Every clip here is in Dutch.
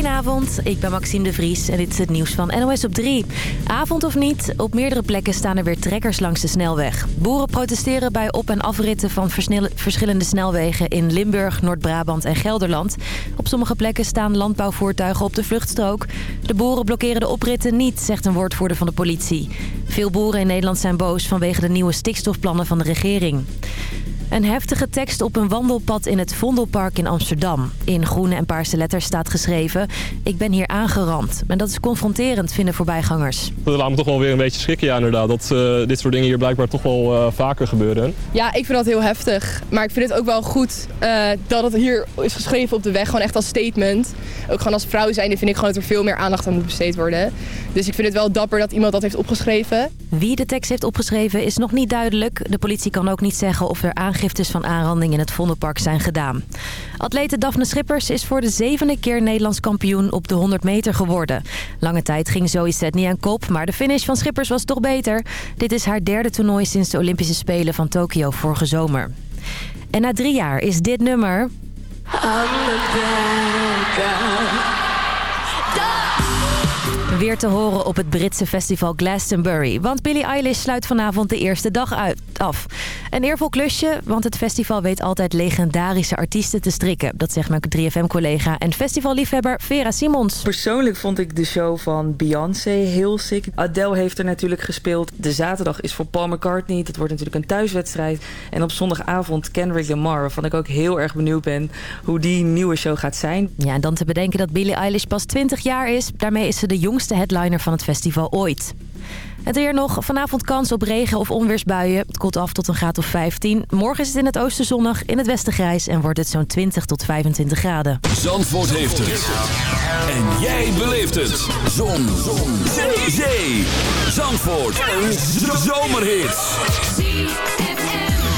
Goedenavond, ik ben Maxime de Vries en dit is het nieuws van NOS op 3. Avond of niet, op meerdere plekken staan er weer trekkers langs de snelweg. Boeren protesteren bij op- en afritten van verschillende snelwegen in Limburg, Noord-Brabant en Gelderland. Op sommige plekken staan landbouwvoertuigen op de vluchtstrook. De boeren blokkeren de opritten niet, zegt een woordvoerder van de politie. Veel boeren in Nederland zijn boos vanwege de nieuwe stikstofplannen van de regering. Een heftige tekst op een wandelpad in het Vondelpark in Amsterdam. In groene en paarse letters staat geschreven... Ik ben hier aangerand. En dat is confronterend, vinden voorbijgangers. Dat laat me toch wel weer een beetje schrikken, ja, inderdaad. Dat uh, dit soort dingen hier blijkbaar toch wel uh, vaker gebeuren. Ja, ik vind dat heel heftig. Maar ik vind het ook wel goed uh, dat het hier is geschreven op de weg. Gewoon echt als statement. Ook gewoon als vrouw zijnde vind ik gewoon dat er veel meer aandacht aan moet besteed worden. Dus ik vind het wel dapper dat iemand dat heeft opgeschreven. Wie de tekst heeft opgeschreven is nog niet duidelijk. De politie kan ook niet zeggen of er aangiftes van aanranding in het Vondelpark zijn gedaan. Atlete Daphne Schippers is voor de zevende keer Nederlands kampioen op de 100 meter geworden. Lange tijd ging Zoe Sedney aan kop, maar de finish van Schippers was toch beter. Dit is haar derde toernooi sinds de Olympische Spelen van Tokio vorige zomer. En na drie jaar is dit nummer... Weer te horen op het Britse festival Glastonbury. Want Billie Eilish sluit vanavond de eerste dag uit, af. Een eervol klusje, want het festival weet altijd legendarische artiesten te strikken. Dat zegt mijn 3FM-collega en festivalliefhebber Vera Simons. Persoonlijk vond ik de show van Beyoncé heel sick. Adele heeft er natuurlijk gespeeld. De zaterdag is voor Paul McCartney. Dat wordt natuurlijk een thuiswedstrijd. En op zondagavond Kendrick Lamar, waarvan ik ook heel erg benieuwd ben hoe die nieuwe show gaat zijn. Ja, en dan te bedenken dat Billie Eilish pas 20 jaar is. Daarmee is ze de jongste headliner van het festival ooit. Het weer nog. Vanavond kans op regen- of onweersbuien. Het koelt af tot een graad of 15. Morgen is het in het oosten zonnig, in het westen grijs... en wordt het zo'n 20 tot 25 graden. Zandvoort heeft het. En jij beleeft het. Zon. Zon. Zee. Zee. Zandvoort. Een zomerhit.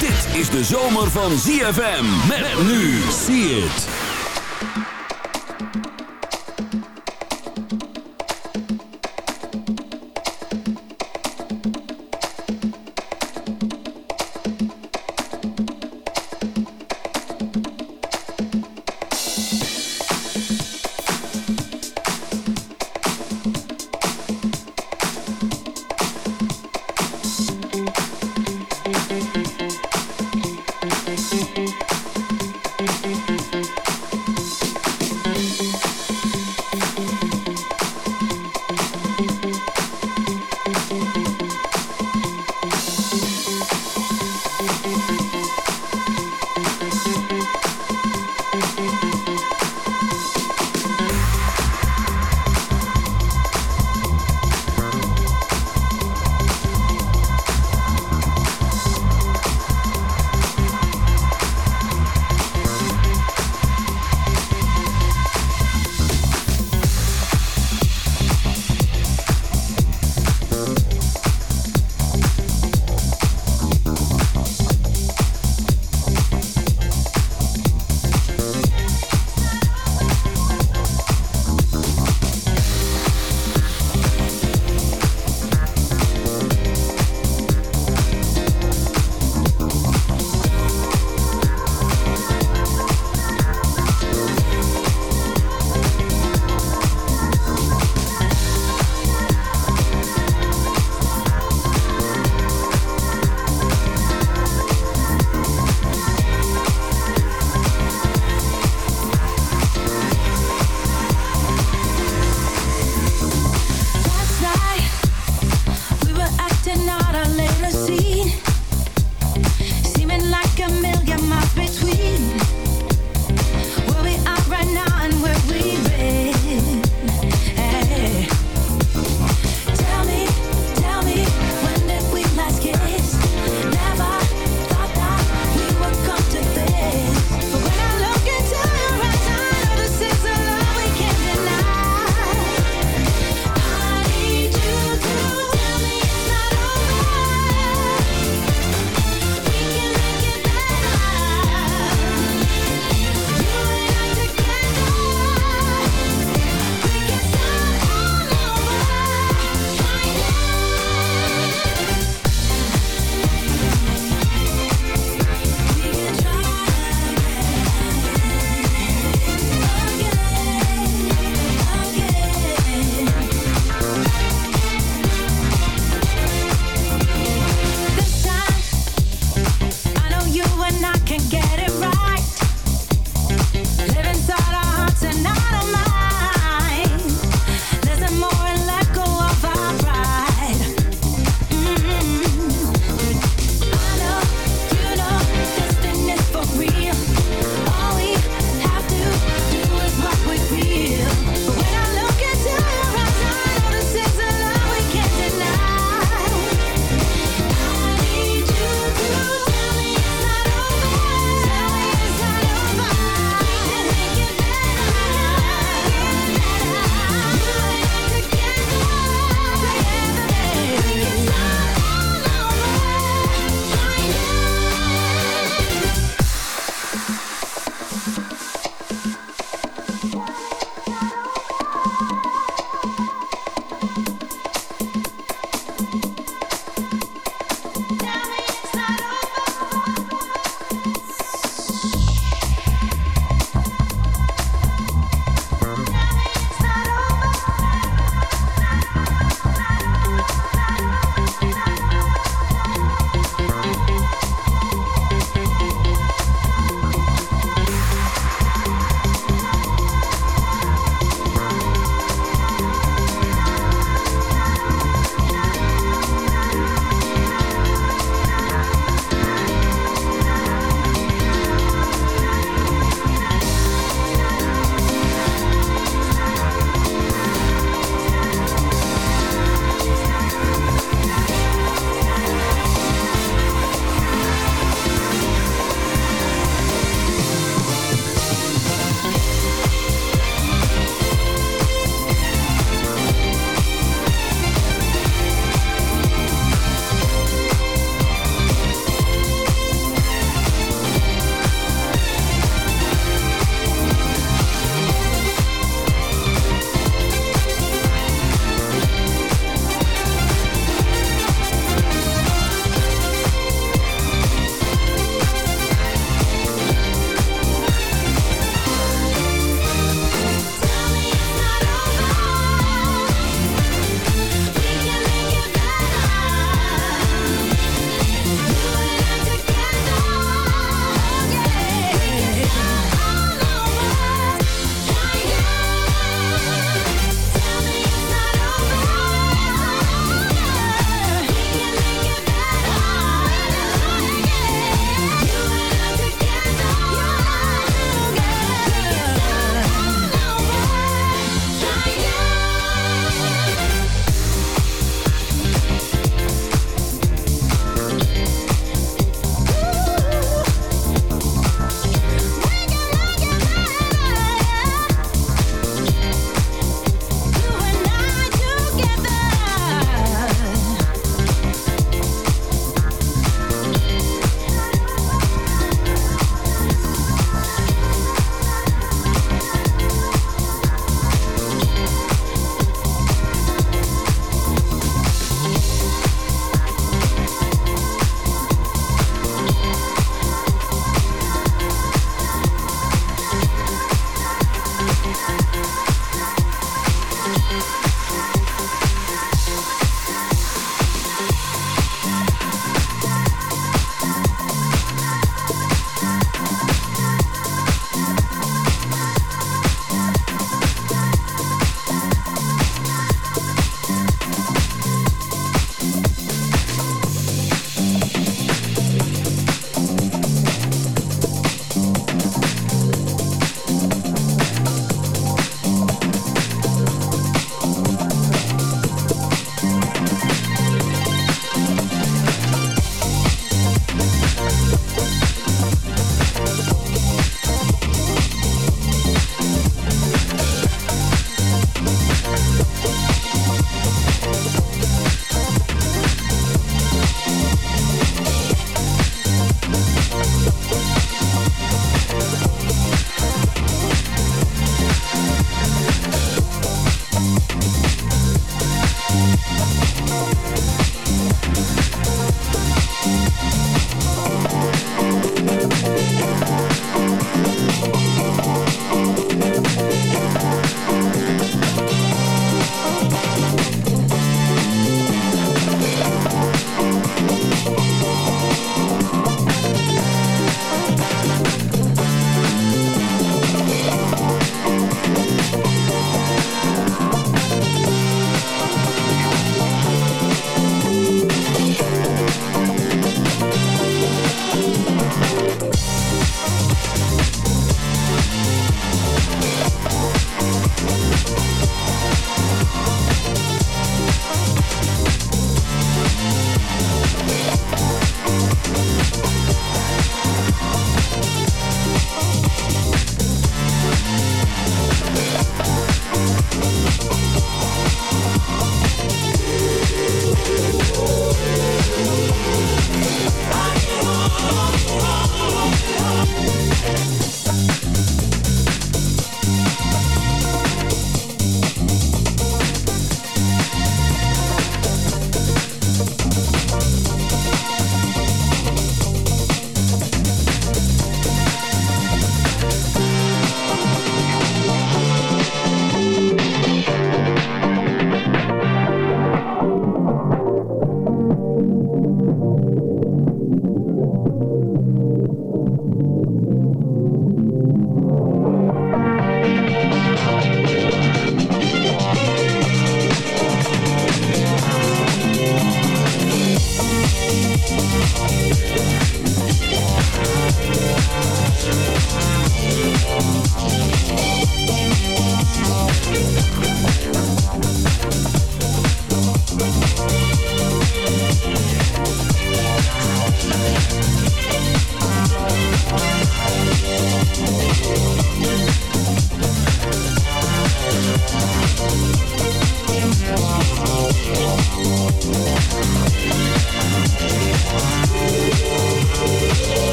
Dit is de zomer van ZFM. Met nu. See it.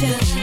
Yeah.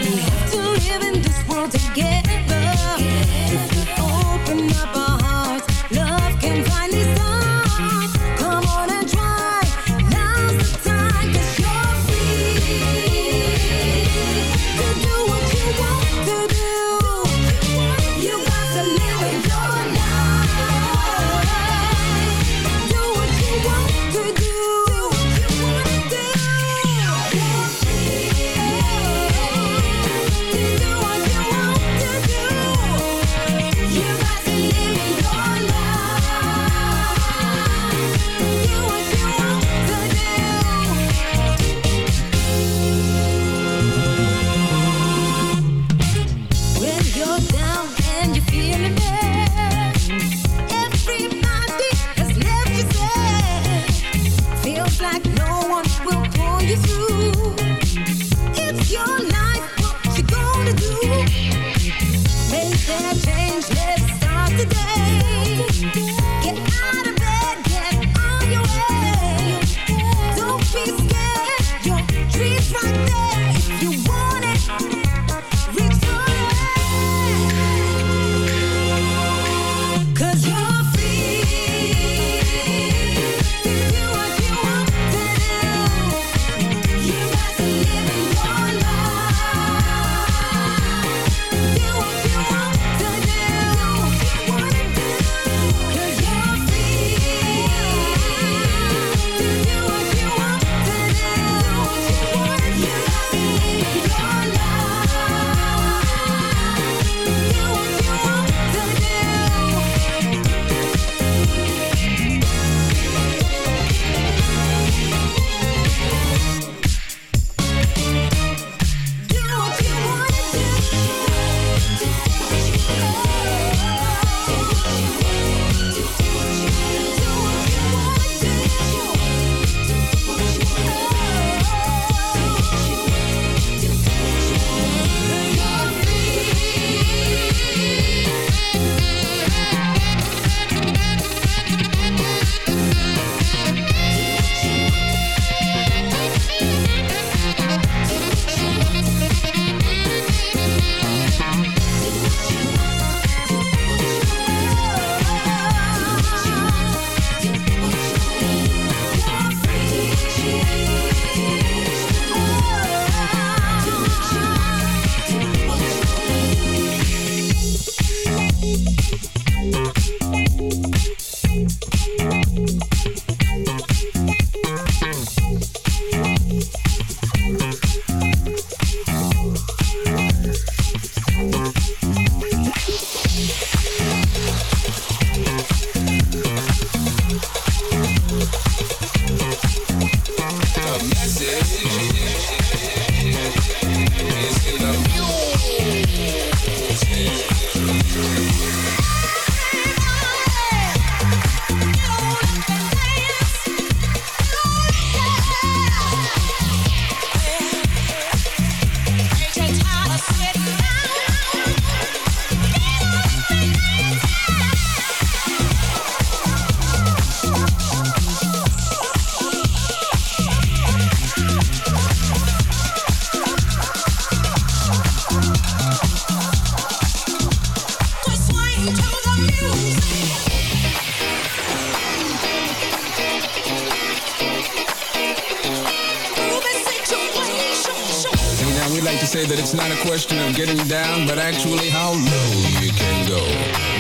That it's not a question of getting down, but actually how low you can go.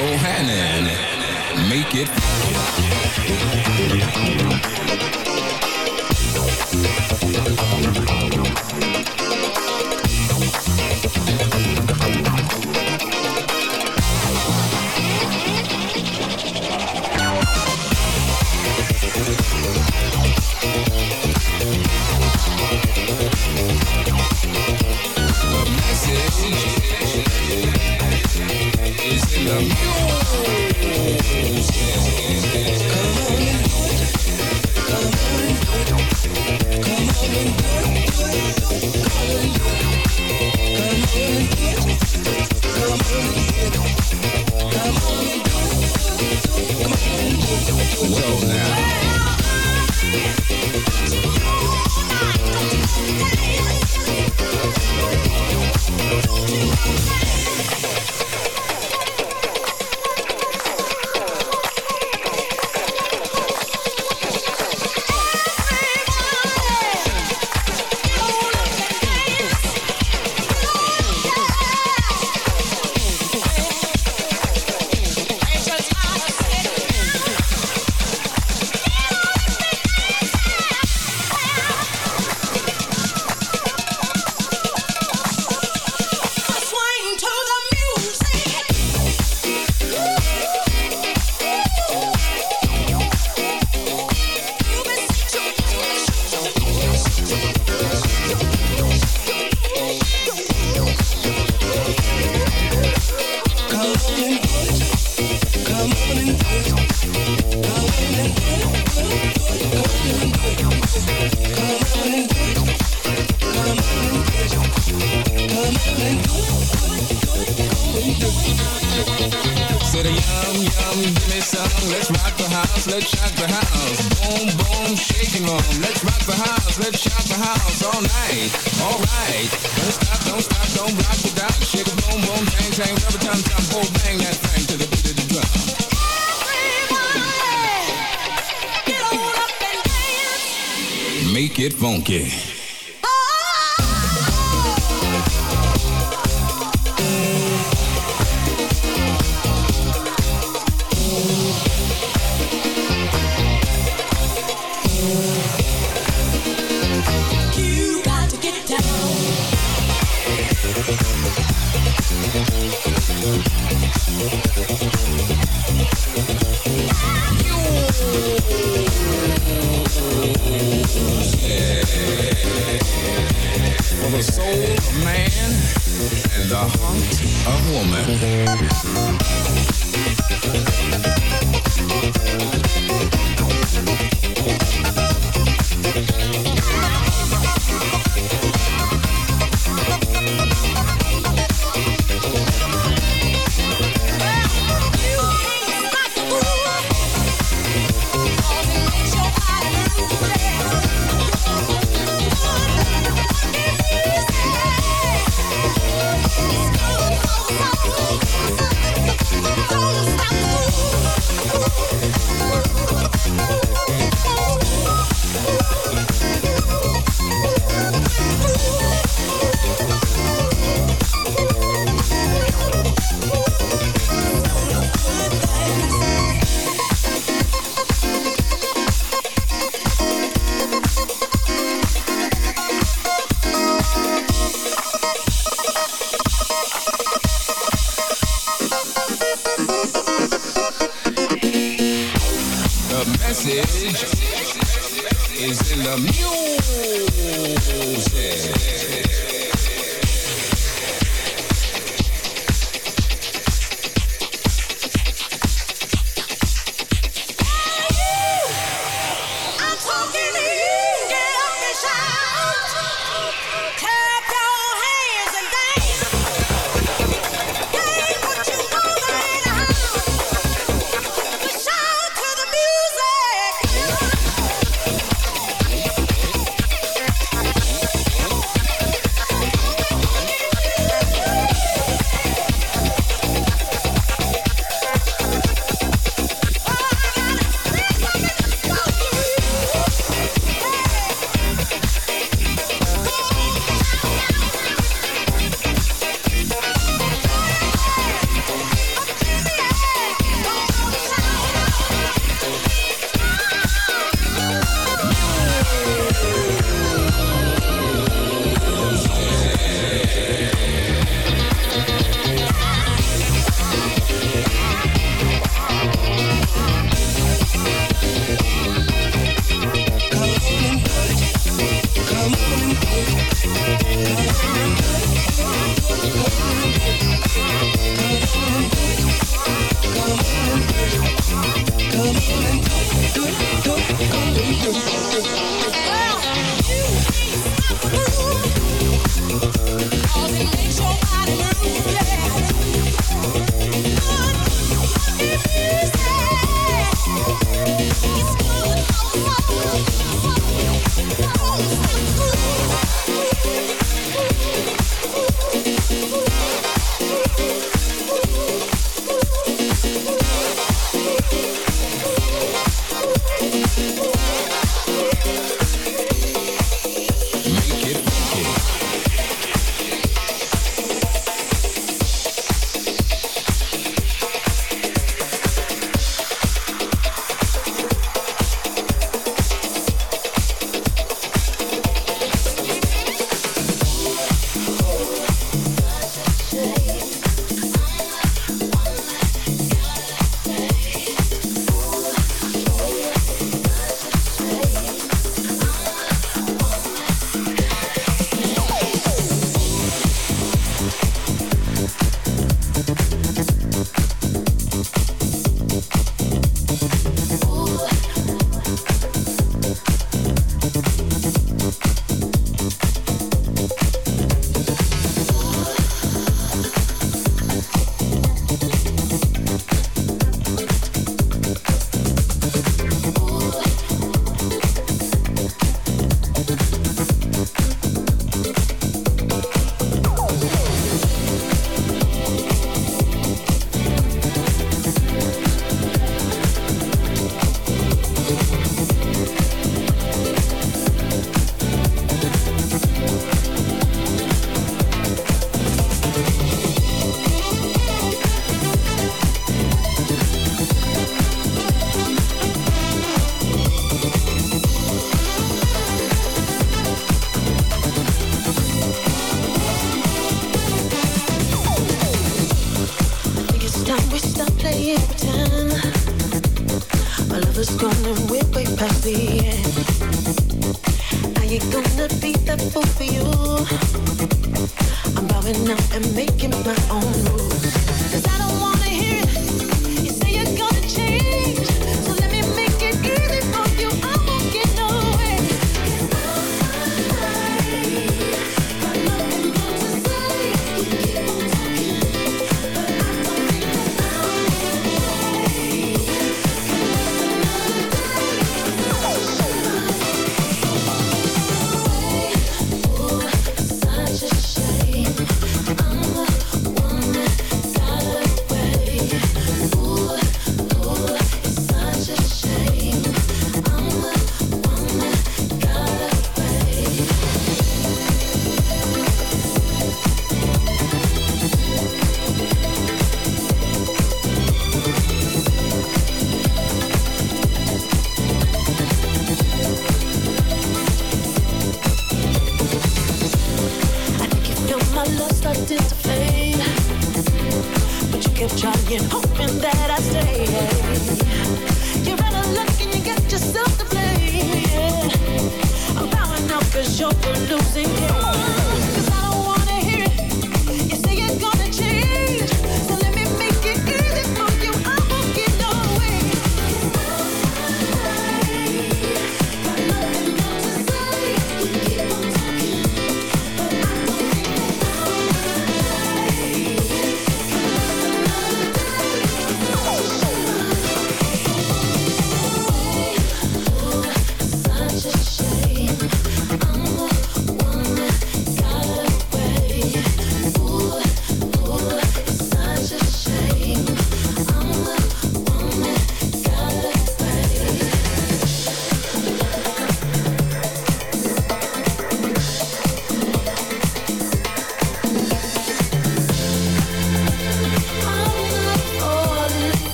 Bohannon, make it. Let's rock the house, let's shock the house. Boom boom, shaking on. Let's rock the house, let's shock the house all night. All right, don't stop, don't stop, don't rock the dot. Shake a boom boom, tang tang, rubber tum tum, boom bang that thing to the beat of the drum. Make it funky.